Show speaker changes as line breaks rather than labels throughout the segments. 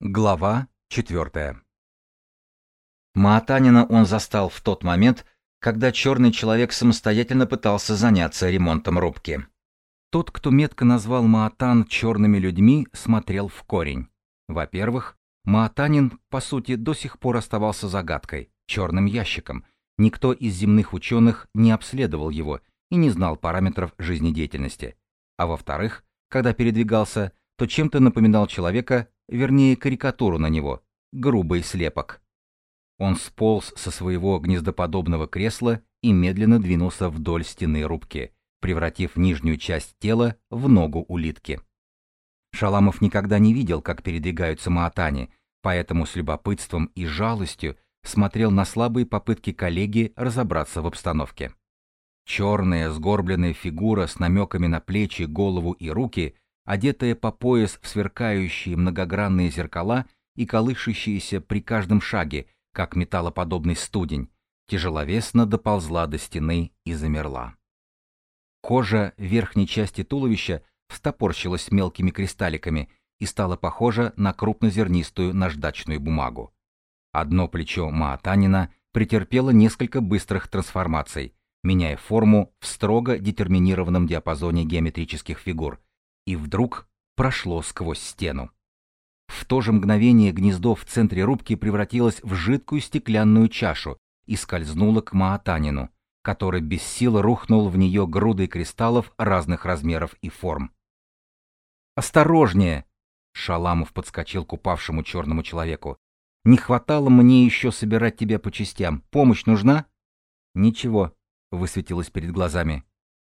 Глава 4. Маатанина он застал в тот момент, когда черный человек самостоятельно пытался заняться ремонтом рубки. Тот, кто метко назвал Маатан черными людьми, смотрел в корень. Во-первых, Маатанин, по сути, до сих пор оставался загадкой, черным ящиком. Никто из земных ученых не обследовал его и не знал параметров жизнедеятельности. А во-вторых, когда передвигался, то чем-то напоминал человека, вернее карикатуру на него, грубый слепок. Он сполз со своего гнездоподобного кресла и медленно двинулся вдоль стены рубки, превратив нижнюю часть тела в ногу улитки. Шаламов никогда не видел, как передвигаются маатани, поэтому с любопытством и жалостью смотрел на слабые попытки коллеги разобраться в обстановке. Черная сгорбленная фигура с намеками на плечи, голову и руки – одетая по пояс в сверкающие многогранные зеркала и колышущиеся при каждом шаге, как металлоподобный студень, тяжеловесно доползла до стены и замерла. Кожа верхней части туловища встопорщилась мелкими кристалликами и стала похожа на крупнозернистую наждачную бумагу. Одно плечо Маатанина претерпело несколько быстрых трансформаций, меняя форму в строго детерминированном диапазоне геометрических фигур, и вдруг прошло сквозь стену. В то же мгновение гнездо в центре рубки превратилось в жидкую стеклянную чашу и скользнуло к Маатанину, который без сил рухнул в нее грудой кристаллов разных размеров и форм. «Осторожнее!» — Шаламов подскочил к упавшему черному человеку. «Не хватало мне еще собирать тебя по частям. Помощь нужна?» «Ничего», — высветилось перед глазами.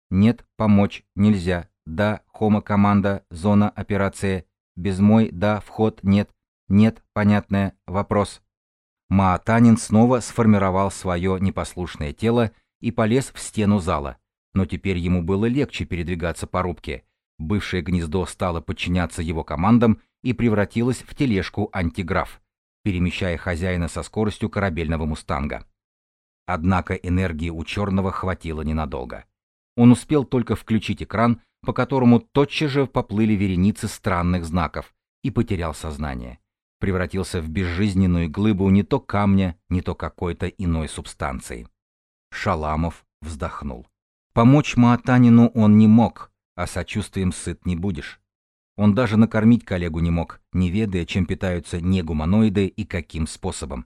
«Нет, помочь нельзя. Да, хома команда, зона операции. Без мой, да, вход, нет. Нет, понятное, вопрос. Маатанин снова сформировал свое непослушное тело и полез в стену зала. Но теперь ему было легче передвигаться по рубке. Бывшее гнездо стало подчиняться его командам и превратилось в тележку антиграф, перемещая хозяина со скоростью корабельного мустанга. Однако энергии у черного хватило ненадолго. Он успел только включить экран, по которому тотчас же поплыли вереницы странных знаков, и потерял сознание. Превратился в безжизненную глыбу не то камня, не то какой-то иной субстанции. Шаламов вздохнул. Помочь Маатанину он не мог, а сочувствием сыт не будешь. Он даже накормить коллегу не мог, не ведая, чем питаются негуманоиды и каким способом.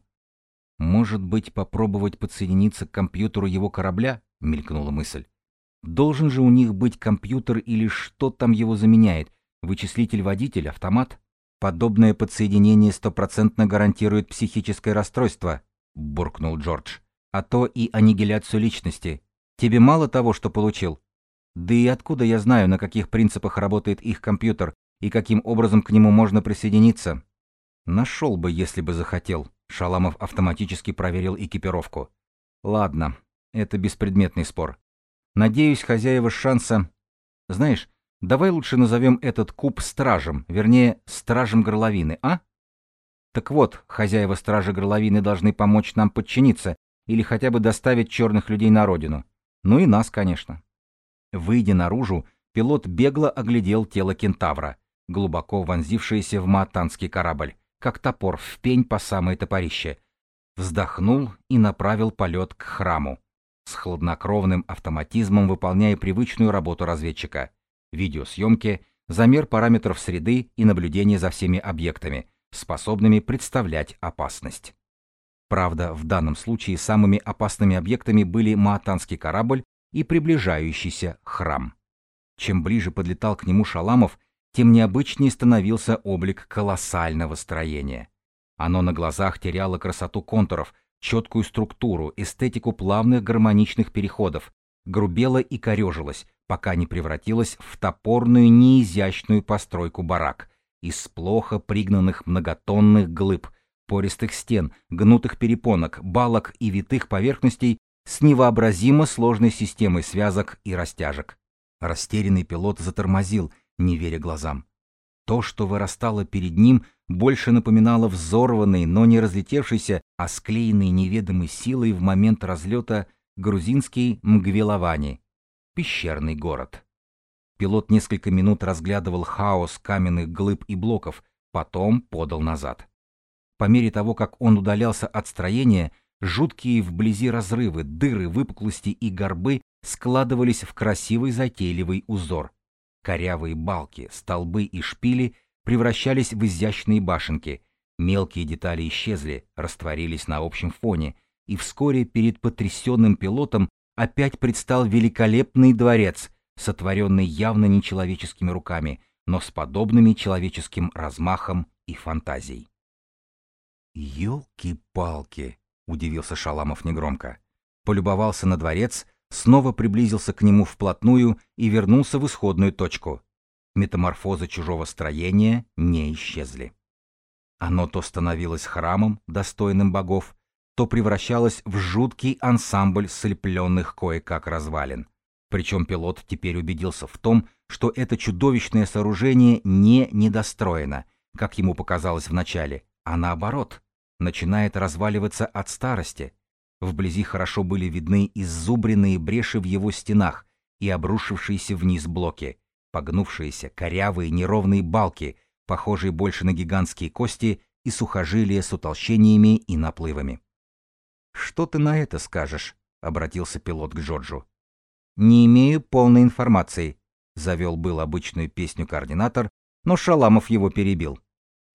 «Может быть, попробовать подсоединиться к компьютеру его корабля?» — мелькнула мысль. Должен же у них быть компьютер или что там его заменяет? Вычислитель-водитель, автомат? Подобное подсоединение стопроцентно гарантирует психическое расстройство, буркнул Джордж. А то и аннигиляцию личности. Тебе мало того, что получил? Да и откуда я знаю, на каких принципах работает их компьютер и каким образом к нему можно присоединиться? Нашел бы, если бы захотел. Шаламов автоматически проверил экипировку. Ладно, это беспредметный спор. Надеюсь, хозяева шанса... Знаешь, давай лучше назовем этот куб стражем, вернее, стражем горловины, а? Так вот, хозяева стражи горловины должны помочь нам подчиниться или хотя бы доставить черных людей на родину. Ну и нас, конечно. Выйдя наружу, пилот бегло оглядел тело кентавра, глубоко вонзившееся в маатанский корабль, как топор в пень по самое топорище. Вздохнул и направил полет к храму с хладнокровным автоматизмом выполняя привычную работу разведчика. Видеосъемки, замер параметров среды и наблюдение за всеми объектами, способными представлять опасность. Правда, в данном случае самыми опасными объектами были маатанский корабль и приближающийся храм. Чем ближе подлетал к нему Шаламов, тем необычнее становился облик колоссального строения. Оно на глазах теряло красоту контуров – четкую структуру, эстетику плавных гармоничных переходов, грубела и корежилась, пока не превратилась в топорную неизящную постройку барак из плохо пригнанных многотонных глыб, пористых стен, гнутых перепонок, балок и витых поверхностей с невообразимо сложной системой связок и растяжек. Растерянный пилот затормозил, не веря глазам. То, что вырастало перед ним, больше напоминало взорванный, но не разлетевшийся, а склеенный неведомой силой в момент разлета грузинский Мгвеловани, пещерный город. Пилот несколько минут разглядывал хаос каменных глыб и блоков, потом подал назад. По мере того, как он удалялся от строения, жуткие вблизи разрывы, дыры, выпуклости и горбы складывались в красивый затейливый узор. Корявые балки, столбы и шпили превращались в изящные башенки, мелкие детали исчезли, растворились на общем фоне, и вскоре перед потрясенным пилотом опять предстал великолепный дворец, сотворенный явно нечеловеческими руками, но с подобными человеческим размахом и фантазией. «Елки-палки!» — удивился Шаламов негромко. Полюбовался на дворец, снова приблизился к нему вплотную и вернулся в исходную точку. Метаморфозы чужого строения не исчезли. Оно то становилось храмом, достойным богов, то превращалось в жуткий ансамбль слепленных кое-как развалин. Причем пилот теперь убедился в том, что это чудовищное сооружение не недостроено, как ему показалось вначале, а наоборот, начинает разваливаться от старости. Вблизи хорошо были видны иззубренные бреши в его стенах и обрушившиеся вниз блоки, погнувшиеся, корявые, неровные балки, похожие больше на гигантские кости и сухожилия с утолщениями и наплывами. «Что ты на это скажешь?» — обратился пилот к Джорджу. «Не имею полной информации», — завел был обычную песню координатор, но Шаламов его перебил.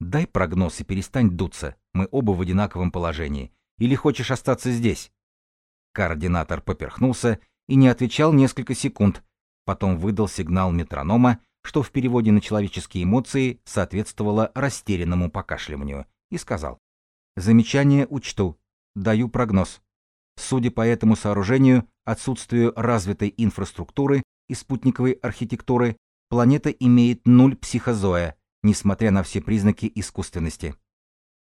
«Дай прогноз и перестань дуться, мы оба в одинаковом положении. Или хочешь остаться здесь?» Координатор поперхнулся и не отвечал несколько секунд, потом выдал сигнал метронома, что в переводе на человеческие эмоции соответствовало растерянному покашливанию, и сказал. «Замечание учту. Даю прогноз. Судя по этому сооружению, отсутствию развитой инфраструктуры и спутниковой архитектуры, планета имеет нуль психозоя, несмотря на все признаки искусственности.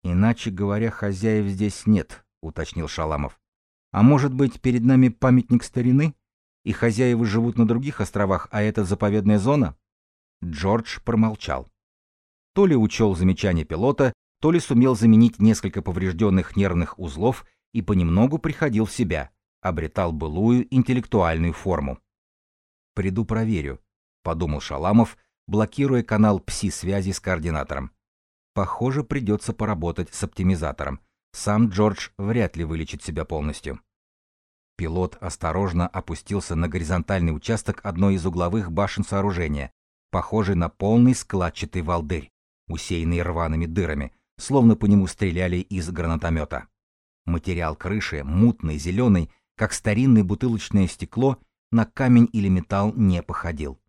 «Иначе говоря, хозяев здесь нет», — уточнил Шаламов. «А может быть, перед нами памятник старины? И хозяева живут на других островах, а это заповедная зона?» Джордж промолчал. То ли учел замечание пилота, то ли сумел заменить несколько поврежденных нервных узлов и понемногу приходил в себя, обретал былую интеллектуальную форму. «Приду проверю», — подумал Шаламов, блокируя канал пси-связи с координатором. «Похоже, придется поработать с оптимизатором. Сам Джордж вряд ли вылечит себя полностью». Пилот осторожно опустился на горизонтальный участок одной из угловых башен сооружения, похожий на полный складчатый волдырь, усеянный рваными дырами, словно по нему стреляли из гранатомета. Материал крыши, мутный, зеленый, как старинное бутылочное стекло, на камень или металл не походил.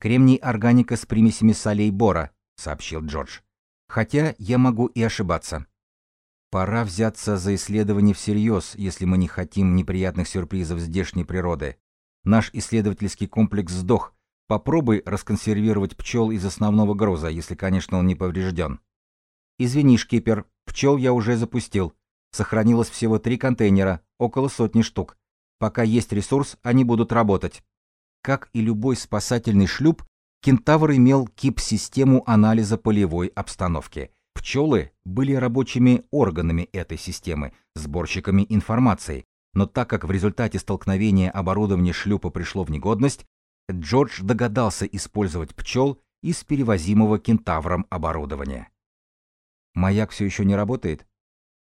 «Кремний органика с примесями солей бора», — сообщил Джордж. «Хотя я могу и ошибаться». «Пора взяться за исследование всерьез, если мы не хотим неприятных сюрпризов здешней природы. Наш исследовательский комплекс сдох. Попробуй расконсервировать пчел из основного груза, если, конечно, он не поврежден». «Извини, шкипер, пчел я уже запустил. Сохранилось всего три контейнера, около сотни штук. Пока есть ресурс, они будут работать». Как и любой спасательный шлюп, Кентавр имел КИП-систему анализа полевой обстановки. Пчелы были рабочими органами этой системы, сборщиками информации, но так как в результате столкновения оборудование шлюпа пришло в негодность, Джордж догадался использовать пчел из перевозимого кентавром оборудования. Маяк все еще не работает?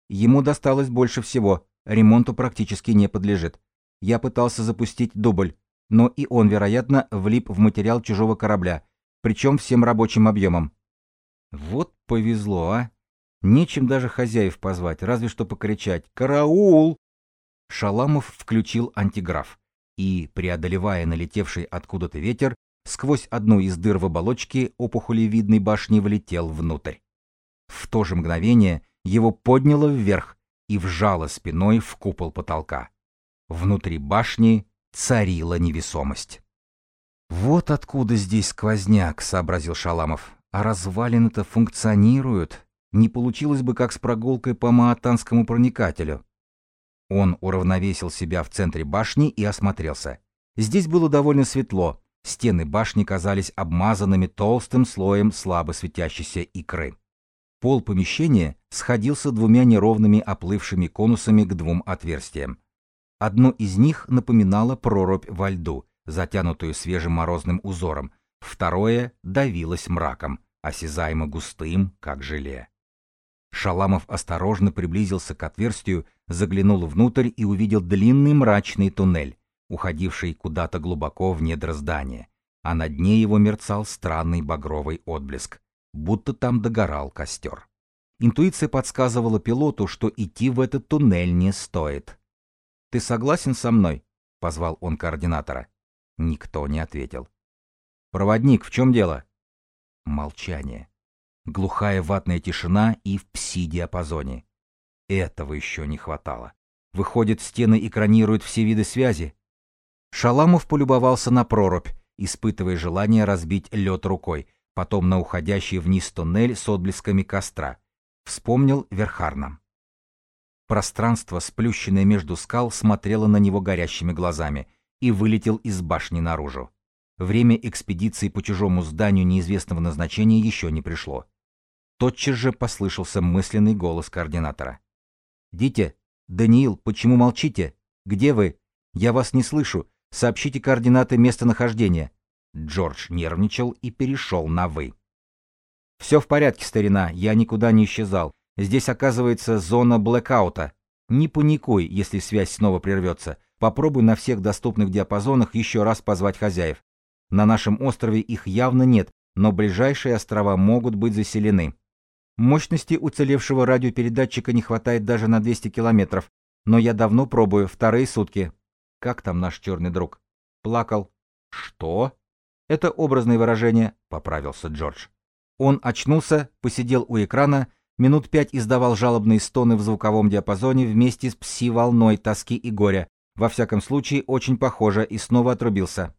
Ему досталось больше всего, ремонту практически не подлежит. Я пытался запустить дубль, но и он, вероятно, влип в материал чужого корабля, причем всем рабочим объемом. Вот повезло, а! Нечем даже хозяев позвать, разве что покричать «Караул!». Шаламов включил антиграф и, преодолевая налетевший откуда-то ветер, сквозь одну из дыр в оболочке опухолевидной башни влетел внутрь. В то же мгновение его подняло вверх и вжало спиной в купол потолка. Внутри башни царила невесомость. «Вот откуда здесь сквозняк», — сообразил Шаламов. «А развалины-то функционируют. Не получилось бы как с прогулкой по маатанскому проникателю». Он уравновесил себя в центре башни и осмотрелся. Здесь было довольно светло. Стены башни казались обмазанными толстым слоем слабо светящейся икры. Пол помещения сходился двумя неровными оплывшими конусами к двум отверстиям. Одно из них напоминало прорубь во льду, затянутую свежим морозным узором, второе давилось мраком, осязаемо густым, как желе. Шаламов осторожно приблизился к отверстию, заглянул внутрь и увидел длинный мрачный туннель, уходивший куда-то глубоко в недра здания, а на дне его мерцал странный багровый отблеск, будто там догорал костер. Интуиция подсказывала пилоту, что идти в этот туннель не стоит. «Ты согласен со мной?» — позвал он координатора. Никто не ответил. «Проводник, в чем дело?» Молчание. Глухая ватная тишина и в пси-диапазоне. Этого еще не хватало. Выходит, стены экранируют все виды связи. Шаламов полюбовался на прорубь, испытывая желание разбить лед рукой, потом на уходящий вниз туннель с отблесками костра. Вспомнил Верхарна. Пространство, сплющенное между скал, смотрело на него горящими глазами и вылетел из башни наружу. Время экспедиции по чужому зданию неизвестного назначения еще не пришло. Тотчас же послышался мысленный голос координатора. «Дитя! Даниил, почему молчите? Где вы? Я вас не слышу. Сообщите координаты местонахождения». Джордж нервничал и перешел на «вы». «Все в порядке, старина, я никуда не исчезал. Здесь, оказывается, зона блэкаута. Не паникуй, если связь снова прервется. Попробуй на всех доступных диапазонах еще раз позвать хозяев. На нашем острове их явно нет, но ближайшие острова могут быть заселены. Мощности уцелевшего радиопередатчика не хватает даже на 200 километров, но я давно пробую, вторые сутки. Как там наш черный друг? Плакал. Что? Это образное выражение, поправился Джордж. Он очнулся, посидел у экрана, минут пять издавал жалобные стоны в звуковом диапазоне вместе с пси-волной тоски и горя. Во всяком случае, очень похоже, и снова отрубился.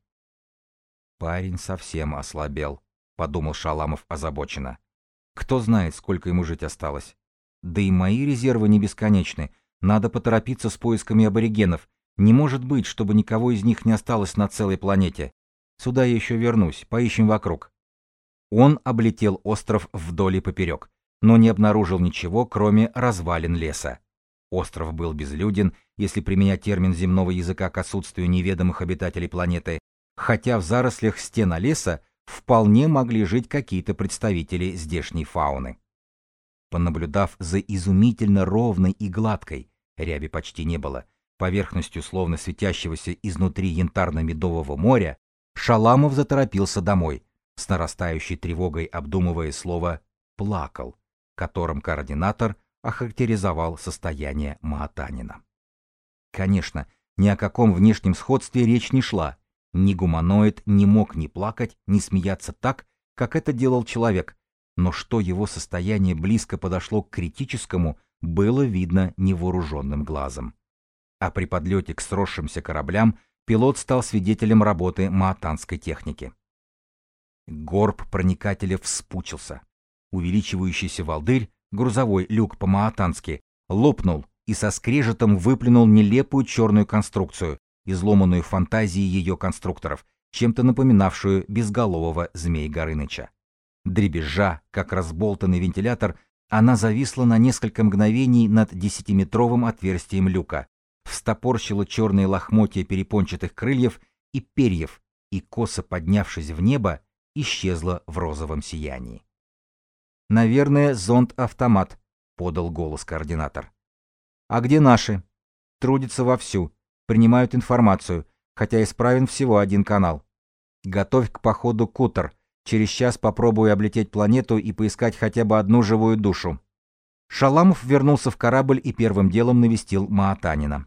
Парень совсем ослабел, подумал Шаламов озабоченно. Кто знает, сколько ему жить осталось. Да и мои резервы не бесконечны. Надо поторопиться с поисками аборигенов. Не может быть, чтобы никого из них не осталось на целой планете. Сюда я еще вернусь, поищем вокруг. Он облетел остров вдоль и поперек, но не обнаружил ничего, кроме развалин леса. Остров был безлюден, если применять термин земного языка к отсутствию неведомых обитателей планеты, хотя в зарослях стена леса вполне могли жить какие-то представители здешней фауны. Понаблюдав за изумительно ровной и гладкой, ряби почти не было, поверхностью словно светящегося изнутри янтарно-медового моря, Шаламов заторопился домой, с нарастающей тревогой обдумывая слово «плакал», которым координатор охарактеризовал состояние Маатанина. Конечно, ни о каком внешнем сходстве речь не шла, ни гуманоид не мог ни плакать, ни смеяться так, как это делал человек, но что его состояние близко подошло к критическому, было видно невооруженным глазом. А при подлете к сросшимся кораблям пилот стал свидетелем работы маатанской техники. Горб проникателя вспучился. Увеличивающийся волдырь, грузовой люк по-маатански, лопнул и со скрежетом выплюнул нелепую черную конструкцию, изломанную фантазией ее конструкторов, чем-то напоминавшую безголового змей Горыныча. Дребезжа, как разболтанный вентилятор, она зависла на несколько мгновений над десятиметровым отверстием люка, встопорщила черные лохмотья перепончатых крыльев и перьев, и, косо поднявшись в небо, исчезла в розовом сиянии. «Наверное, зонд-автомат», — подал голос координатор. «А где наши?» «Трудятся вовсю принимают информацию, хотя исправен всего один канал. Готовь к походу Кутер. Через час попробую облететь планету и поискать хотя бы одну живую душу. Шаламов вернулся в корабль и первым делом навестил Маатанина.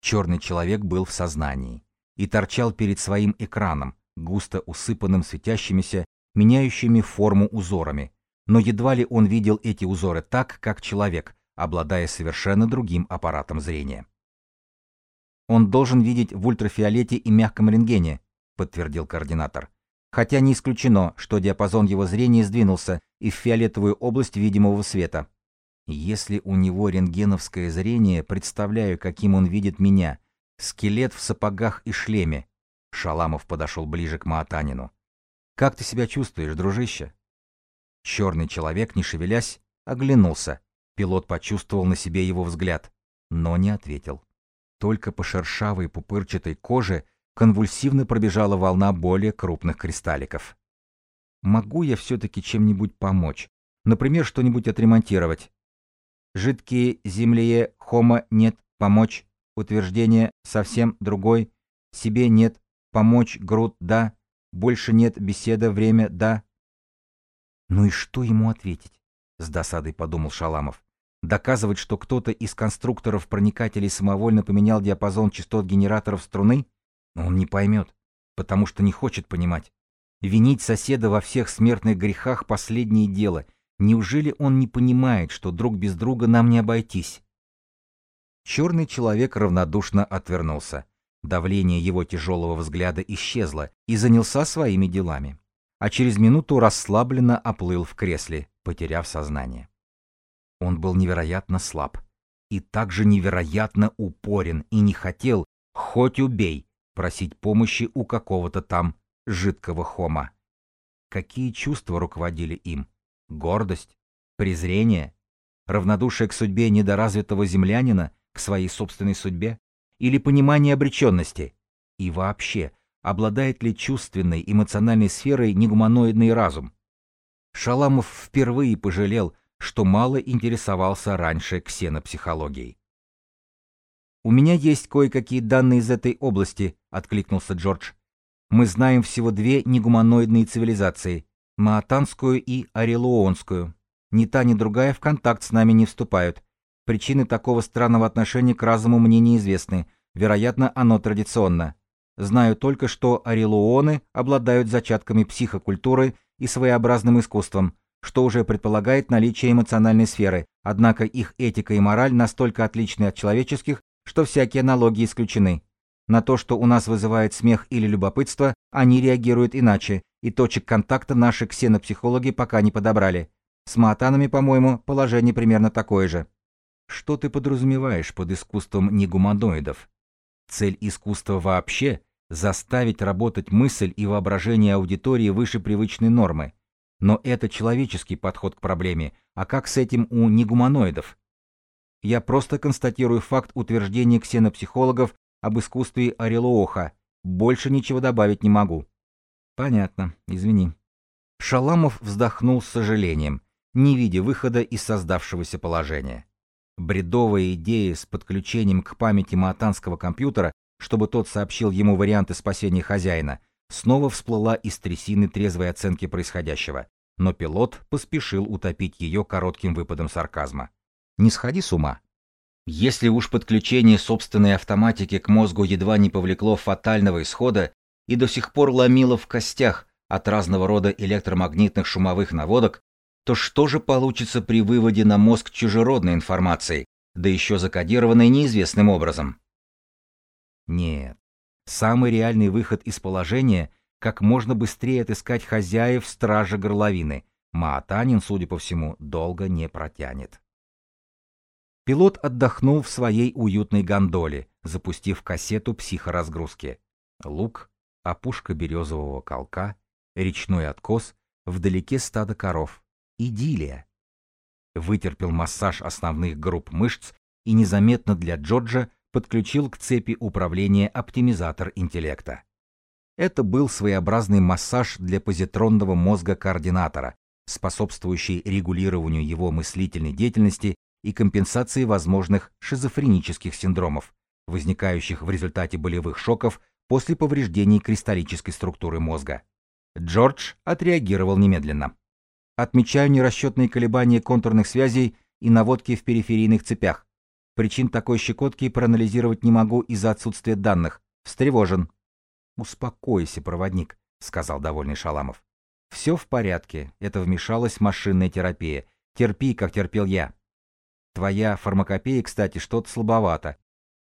Черный человек был в сознании и торчал перед своим экраном, густо усыпанным светящимися, меняющими форму узорами. Но едва ли он видел эти узоры так, как человек, обладая совершенно другим аппаратом зрения. Он должен видеть в ультрафиолете и мягком рентгене, подтвердил координатор. Хотя не исключено, что диапазон его зрения сдвинулся и в фиолетовую область видимого света. Если у него рентгеновское зрение, представляю, каким он видит меня. Скелет в сапогах и шлеме. Шаламов подошел ближе к Маатанину. Как ты себя чувствуешь, дружище? Черный человек, не шевелясь, оглянулся. Пилот почувствовал на себе его взгляд, но не ответил. Только по шершавой пупырчатой коже конвульсивно пробежала волна более крупных кристалликов. Могу я все-таки чем-нибудь помочь? Например, что-нибудь отремонтировать? Жидкие землее хома нет помочь. Утверждение совсем другой. Себе нет помочь груд да. Больше нет беседа время да. Ну и что ему ответить? С досадой подумал Шаламов. Доказывать, что кто-то из конструкторов проникателей самовольно поменял диапазон частот генераторов струны, он не поймет, потому что не хочет понимать. Винить соседа во всех смертных грехах — последнее дело. Неужели он не понимает, что друг без друга нам не обойтись? Черный человек равнодушно отвернулся. Давление его тяжелого взгляда исчезло и занялся своими делами. А через минуту расслабленно оплыл в кресле, потеряв сознание. Он был невероятно слаб и также невероятно упорен и не хотел, хоть убей, просить помощи у какого-то там жидкого хома. Какие чувства руководили им? Гордость? Презрение? Равнодушие к судьбе недоразвитого землянина, к своей собственной судьбе? Или понимание обреченности? И вообще, обладает ли чувственной, эмоциональной сферой негуманоидный разум? Шаламов впервые пожалел, что мало интересовался раньше ксенопсихологией. «У меня есть кое-какие данные из этой области», — откликнулся Джордж. «Мы знаем всего две негуманоидные цивилизации — Маатанскую и Орелуонскую. Ни та, ни другая в контакт с нами не вступают. Причины такого странного отношения к разуму мне неизвестны. Вероятно, оно традиционно. Знаю только, что орелуоны обладают зачатками психокультуры и своеобразным искусством, что уже предполагает наличие эмоциональной сферы, однако их этика и мораль настолько отличны от человеческих, что всякие аналогии исключены. На то, что у нас вызывает смех или любопытство, они реагируют иначе, и точек контакта наши ксенопсихологи пока не подобрали. С маатанами, по-моему, положение примерно такое же. Что ты подразумеваешь под искусством негуманоидов? Цель искусства вообще – заставить работать мысль и воображение аудитории выше привычной нормы. Но это человеческий подход к проблеме, а как с этим у негуманоидов? Я просто констатирую факт утверждения ксенопсихологов об искусстве Орелооха. Больше ничего добавить не могу. Понятно, извини. Шаламов вздохнул с сожалением, не видя выхода из создавшегося положения. Бредовая идея с подключением к памяти маатанского компьютера, чтобы тот сообщил ему варианты спасения хозяина, снова всплыла из трясины трезвой оценки происходящего, но пилот поспешил утопить ее коротким выпадом сарказма. «Не сходи с ума. Если уж подключение собственной автоматики к мозгу едва не повлекло фатального исхода и до сих пор ломило в костях от разного рода электромагнитных шумовых наводок, то что же получится при выводе на мозг чужеродной информации, да еще закодированной неизвестным образом? Нет. Самый реальный выход из положения — как можно быстрее отыскать хозяев стража горловины. Маатанин, судя по всему, долго не протянет. Пилот отдохнул в своей уютной гондоле, запустив кассету психоразгрузки. Лук, опушка березового колка, речной откос, вдалеке стадо коров. Идиллия. Вытерпел массаж основных групп мышц и незаметно для Джорджа подключил к цепи управления оптимизатор интеллекта. Это был своеобразный массаж для позитронного мозга координатора, способствующий регулированию его мыслительной деятельности и компенсации возможных шизофренических синдромов, возникающих в результате болевых шоков после повреждений кристаллической структуры мозга. Джордж отреагировал немедленно. Отмечаю нерасчетные колебания контурных связей и наводки в периферийных цепях. Причин такой щекотки проанализировать не могу из-за отсутствия данных. Встревожен. «Успокойся, проводник», — сказал довольный Шаламов. «Все в порядке. Это вмешалась машинная терапия. Терпи, как терпел я. Твоя фармакопея, кстати, что-то слабовато.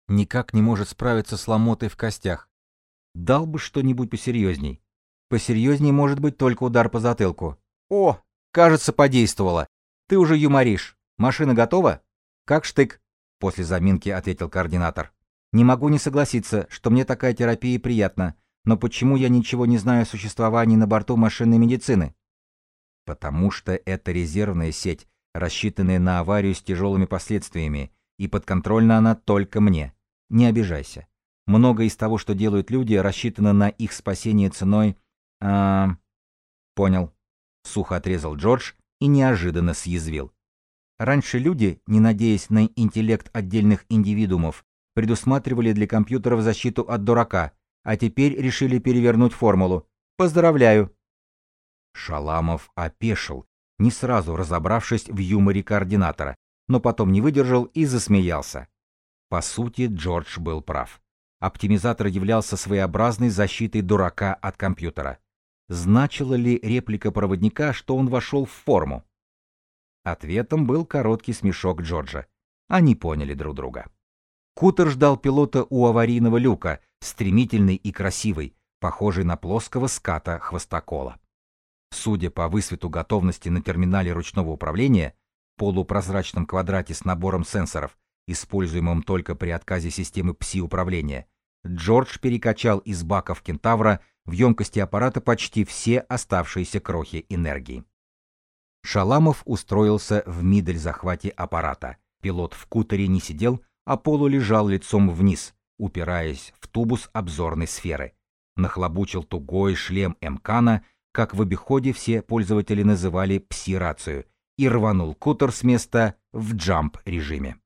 Никак не может справиться с ломотой в костях. Дал бы что-нибудь посерьезней. Посерьезней может быть только удар по затылку. О, Кажется, подействовало. Ты уже юморишь. Машина готова? Как штык, после заминки ответил координатор. Не могу не согласиться, что мне такая терапия приятна, но почему я ничего не знаю о существовании на борту машинной медицины? Потому что это резервная сеть, рассчитанная на аварию с тяжелыми последствиями, и подконтрольна она только мне. Не обижайся. Многое из того, что делают люди, рассчитано на их спасение ценой... А... Понял. Сухо отрезал Джордж и неожиданно съязвил. Раньше люди, не надеясь на интеллект отдельных индивидуумов, предусматривали для компьютеров защиту от дурака, а теперь решили перевернуть формулу. Поздравляю. Шаламов опешил, не сразу разобравшись в юморе координатора, но потом не выдержал и засмеялся. По сути, Джордж был прав. Оптимизатор являлся своеобразной защитой дурака от компьютера. Значила ли реплика проводника, что он вошел в форму? Ответом был короткий смешок Джорджа. Они поняли друг друга. Кутер ждал пилота у аварийного люка, стремительный и красивый, похожий на плоского ската хвостокола. Судя по высвету готовности на терминале ручного управления, полупрозрачном квадрате с набором сенсоров, используемым только при отказе системы ПСИ-управления, Джордж перекачал из баков Кентавра в емкости аппарата почти все оставшиеся крохи энергии. Шаламов устроился в мидель-захвате аппарата. Пилот в кутере не сидел, а полу лежал лицом вниз, упираясь в тубус обзорной сферы. Нахлобучил тугой шлем Эмкана, как в обиходе все пользователи называли пси-рацию, и рванул кутер с места в джамп режиме.